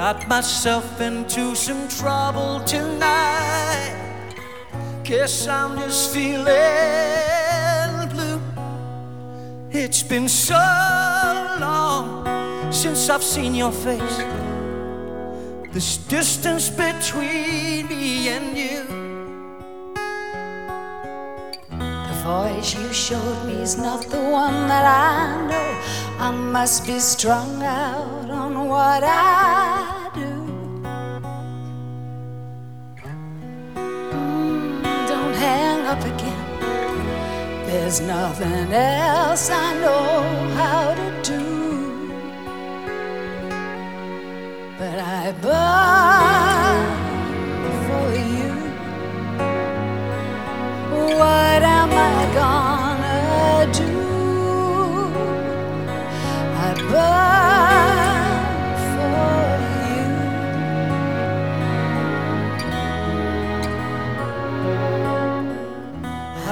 Got myself into some trouble tonight. Guess I'm just feeling blue. It's been so long since I've seen your face. This distance between me and you. Voice you showed me is not the one that I know. I must be strung out on what I do. Mm, don't hang up again. There's nothing else I know how to do. But I burn I gonna do? I burn for you.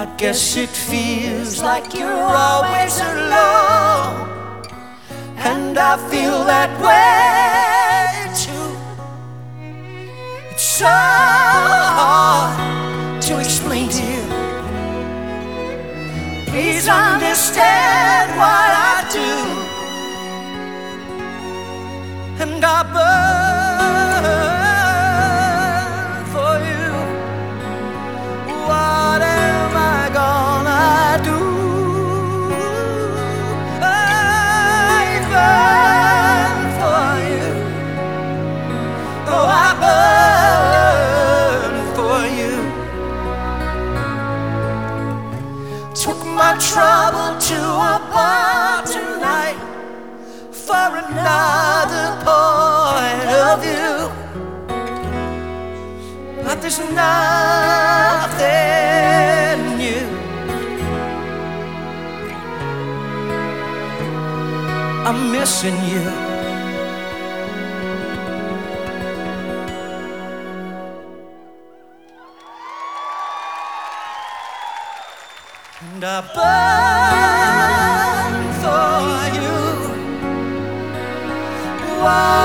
I guess it feels like you're always alone. And I feel that way too. It's so Please understand what I do. And I burn trouble to a bar tonight for another point of view. But there's nothing new. I'm missing you. And I burn for you. Why